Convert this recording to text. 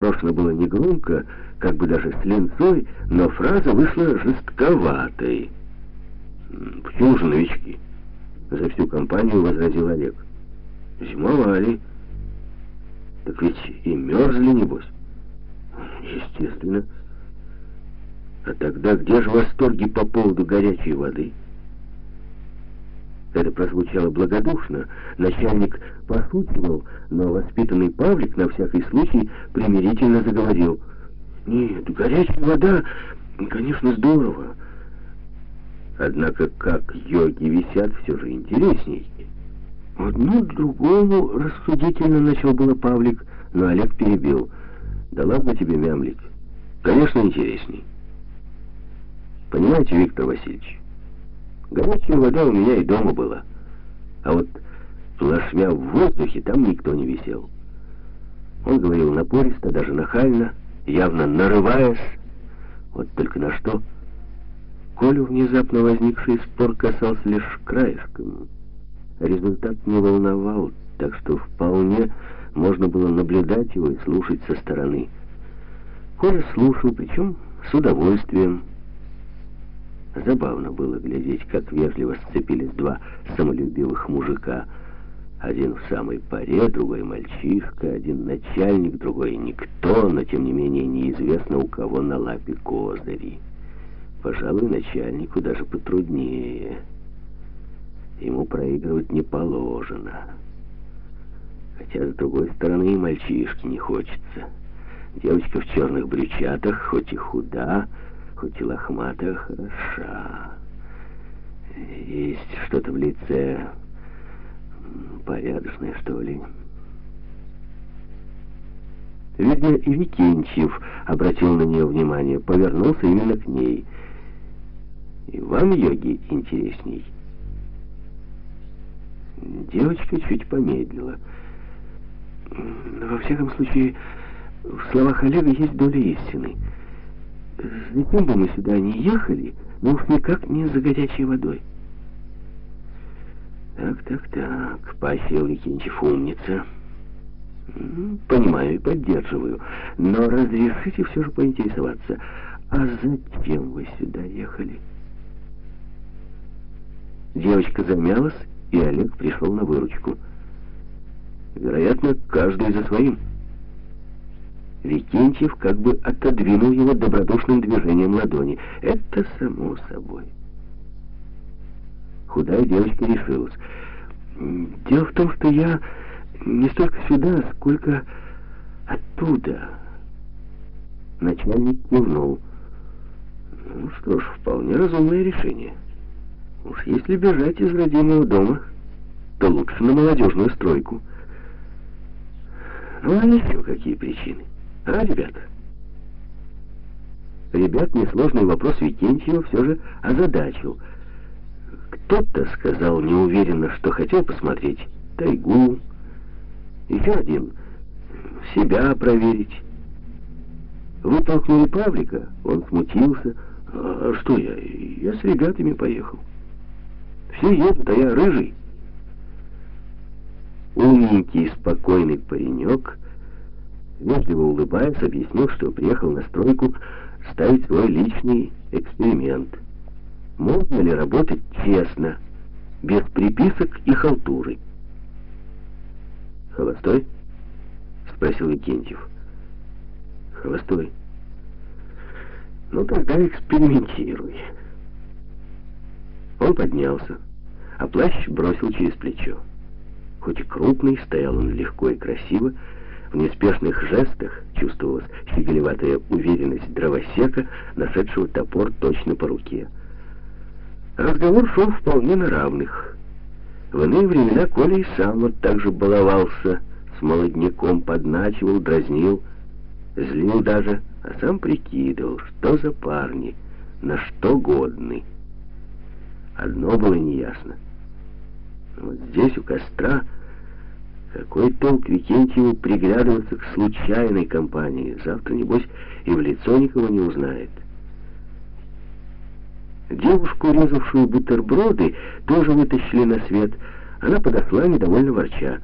Брошено было негромко, как бы даже с ленцой, но фраза вышла жестковатой. «Почему же новички?» За всю компанию возразил Олег. «Зимовали. Так ведь и мерзли, небось». «Естественно. А тогда где же восторги по поводу горячей воды?» Это прозвучало благодушно. Начальник пошутивал, но воспитанный Павлик на всякий случай примирительно заговорил. «Нет, горячая вода, конечно, здорово. Однако как йоги висят, все же интересней». Одну другому рассудительно начал было Павлик, но Олег перебил. «Да ладно тебе мямлить. Конечно, интересней. Понимаете, Виктор Васильевич?» Горячая вода у меня и дома была. А вот плашмя в воздухе там никто не висел. Он говорил напористо, даже нахально, явно нарываясь. Вот только на что? Колю внезапно возникший спор касался лишь краешком. Результат не волновал, так что вполне можно было наблюдать его и слушать со стороны. Коля слушал, причем с удовольствием, Забавно было глядеть, как вежливо сцепились два самолюбивых мужика. Один в самой паре, другой мальчишка, один начальник, другой никто, но тем не менее неизвестно, у кого на лапе козыри. Пожалуй, начальнику даже потруднее. Ему проигрывать не положено. Хотя, с другой стороны, и мальчишки не хочется. Девочка в черных брючатах, хоть и худа, хоть и лохматая, хороша. Есть что-то в лице порядочное, что ли. Видно, и Викентьев обратил на нее внимание, повернулся именно к ней. «И вам йоги интересней?» Девочка чуть помедлила. Во всяком случае, в словах Олега есть доля истины. Зачем бы мы сюда не ехали, но уж никак не за горячей водой. Так, так, так, Пасил Викентьев умница. Понимаю и поддерживаю, но разрешите все же поинтересоваться, а зачем вы сюда ехали? Девочка замялась, и Олег пришел на выручку. Вероятно, каждый за своим. Викентьев как бы отодвинул его добродушным движением ладони. Это само собой. Худая девочка решилась. Дело в том, что я не столько сюда, сколько оттуда. Начальник кивнул. Ну что ж, вполне разумное решение. Уж если бежать из родимого дома, то лучше на молодежную стройку. Ну, а еще какие причины? А, ребята? Ребят несложный вопрос Викентьева все же озадачил. Кто-то сказал неуверенно, что хотел посмотреть тайгу. Еще один — себя проверить. Вытолкнули Павлика, он смутился. А что я? Я с ребятами поехал. Все едут, а я рыжий. Умненький, спокойный паренек — вежливо улыбаясь, объяснил, что приехал на стройку ставить свой личный эксперимент. Можно ли работать честно, без приписок и халтуры? «Холостой?» — спросил Викентьев. «Холостой. Ну, тогда экспериментируй». Он поднялся, а плащ бросил через плечо. Хоть и крупный, стоял он легко и красиво, в неспешных жестах чувствовалась щеголеватая уверенность дровосека, нашедшего топор точно по руке. Разговор шел вполне на равных. В иные времена Коля и сам вот так же баловался, с молодняком подначивал, дразнил, злил даже, а сам прикидывал, что за парни, на что годны. Одно было неясно. Вот здесь у костра какой толк Викентьеву приглядываться к случайной компании? Завтра, небось, и в лицо никого не узнает. Девушку, резавшую бутерброды, тоже вытащили на свет. Она подошла, недовольно ворча.